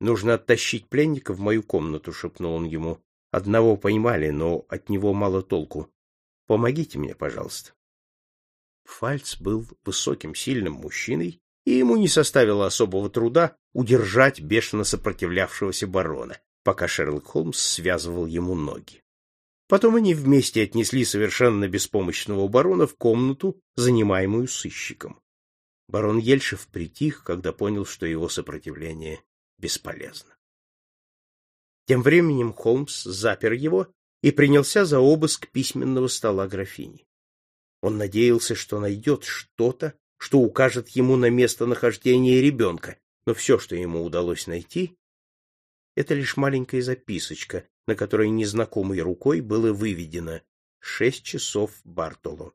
Нужно оттащить пленника в мою комнату, шепнул он ему. Одного поймали, но от него мало толку. Помогите мне, пожалуйста. Фальц был высоким, сильным мужчиной, и ему не составило особого труда удержать бешено сопротивлявшегося барона, пока Шерлок Холмс связывал ему ноги. Потом они вместе отнесли совершенно беспомощного барона в комнату, занимаемую сыщиком. Барон Ельшев притих, когда понял, что его сопротивление бесполезно. Тем временем Холмс запер его и принялся за обыск письменного стола графини. Он надеялся, что найдет что-то, что укажет ему на местонахождение ребенка, но все, что ему удалось найти, это лишь маленькая записочка, на которой незнакомой рукой было выведено «Шесть часов Бартоло».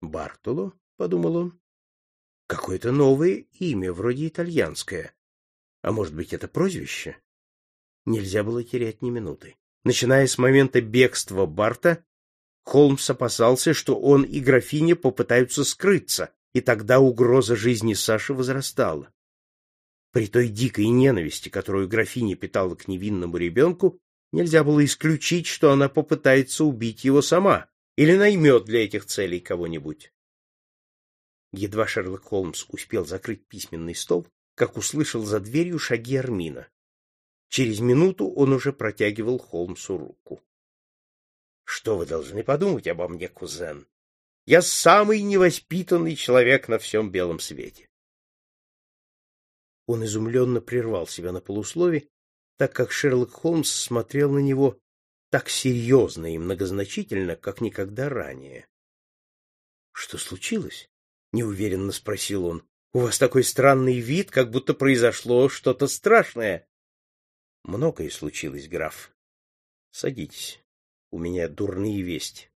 «Бартоло?» — подумал он. «Какое-то новое имя, вроде итальянское. А может быть, это прозвище?» Нельзя было терять ни минуты. Начиная с момента бегства Барта, Холмс опасался, что он и графиня попытаются скрыться, и тогда угроза жизни Саши возрастала. При той дикой ненависти, которую графиня питала к невинному ребенку, нельзя было исключить, что она попытается убить его сама или наймет для этих целей кого-нибудь. Едва Шерлок Холмс успел закрыть письменный стол, как услышал за дверью шаги Армина. Через минуту он уже протягивал Холмсу руку. — Что вы должны подумать обо мне, кузен? Я самый невоспитанный человек на всем белом свете. Он изумленно прервал себя на полуслове, так как Шерлок Холмс смотрел на него так серьезно и многозначительно, как никогда ранее. — Что случилось? — неуверенно спросил он. — У вас такой странный вид, как будто произошло что-то страшное. — Многое случилось, граф. Садитесь. У меня дурные вести.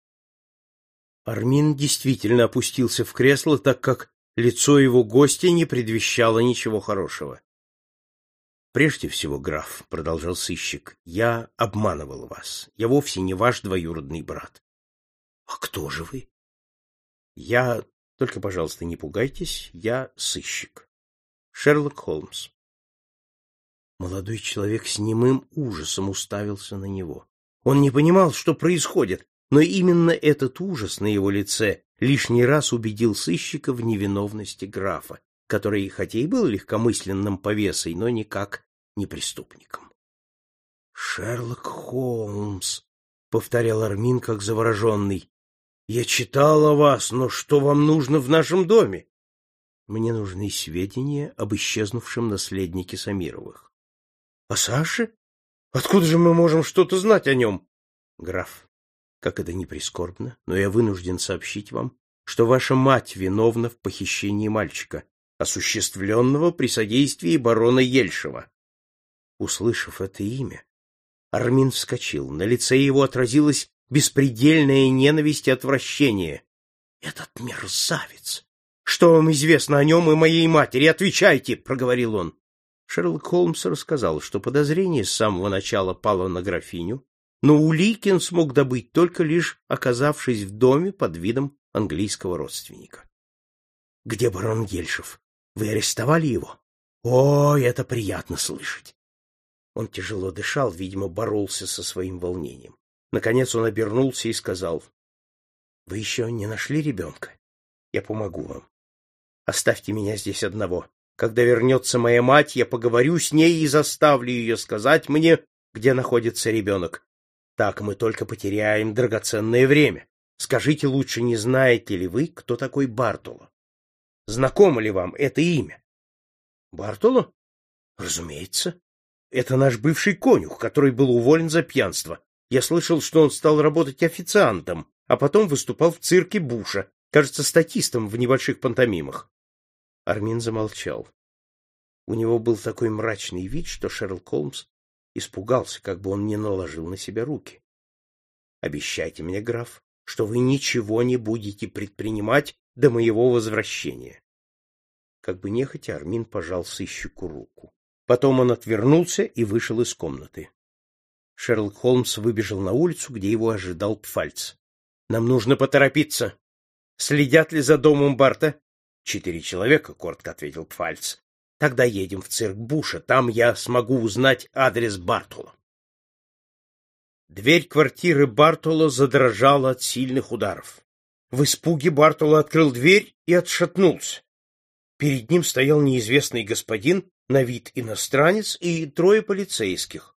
Армин действительно опустился в кресло, так как лицо его гостя не предвещало ничего хорошего. Прежде всего, граф, продолжал сыщик, я обманывал вас. Я вовсе не ваш двоюродный брат. А кто же вы? Я, только, пожалуйста, не пугайтесь, я сыщик. Шерлок Холмс. Молодой человек с немым ужасом уставился на него. Он не понимал, что происходит, но именно этот ужас на его лице лишний раз убедил сыщика в невиновности графа, который хотя и был легкомысленным повесой, но никак не преступником. «Шерлок Холмс», — повторял Армин как завороженный, — «я читал о вас, но что вам нужно в нашем доме?» «Мне нужны сведения об исчезнувшем наследнике Самировых». «О Саше? Откуда же мы можем что-то знать о нем?» «Граф, как это ни прискорбно, но я вынужден сообщить вам, что ваша мать виновна в похищении мальчика, осуществленного при содействии барона Ельшева. Услышав это имя, Армин вскочил. На лице его отразилась беспредельная ненависть и отвращение. — Этот мерзавец! Что вам известно о нем и моей матери? Отвечайте! — проговорил он. Шерлок Холмс рассказал, что подозрение с самого начала пало на графиню, но уликин смог добыть только лишь оказавшись в доме под видом английского родственника. — Где барон Гельшев? Вы арестовали его? О, это приятно слышать. Он тяжело дышал, видимо, боролся со своим волнением. Наконец он обернулся и сказал, — Вы еще не нашли ребенка? Я помогу вам. Оставьте меня здесь одного. Когда вернется моя мать, я поговорю с ней и заставлю ее сказать мне, где находится ребенок. Так мы только потеряем драгоценное время. Скажите лучше, не знаете ли вы, кто такой Бартоло? Знакомо ли вам это имя? Бартоло? Разумеется. Это наш бывший конюх, который был уволен за пьянство. Я слышал, что он стал работать официантом, а потом выступал в цирке Буша, кажется, статистом в небольших пантомимах. Армин замолчал. У него был такой мрачный вид, что Шерлок Холмс испугался, как бы он не наложил на себя руки. — Обещайте мне, граф, что вы ничего не будете предпринимать до моего возвращения. Как бы нехотя Армин пожал сыщику руку. Потом он отвернулся и вышел из комнаты. Шерлок Холмс выбежал на улицу, где его ожидал Пфальц. — Нам нужно поторопиться. Следят ли за домом Барта? — Четыре человека, — коротко ответил Пфальц. Тогда едем в цирк Буша, там я смогу узнать адрес Бартола. Дверь квартиры Бартола задрожала от сильных ударов. В испуге Бартола открыл дверь и отшатнулся. Перед ним стоял неизвестный господин, на вид иностранец, и трое полицейских.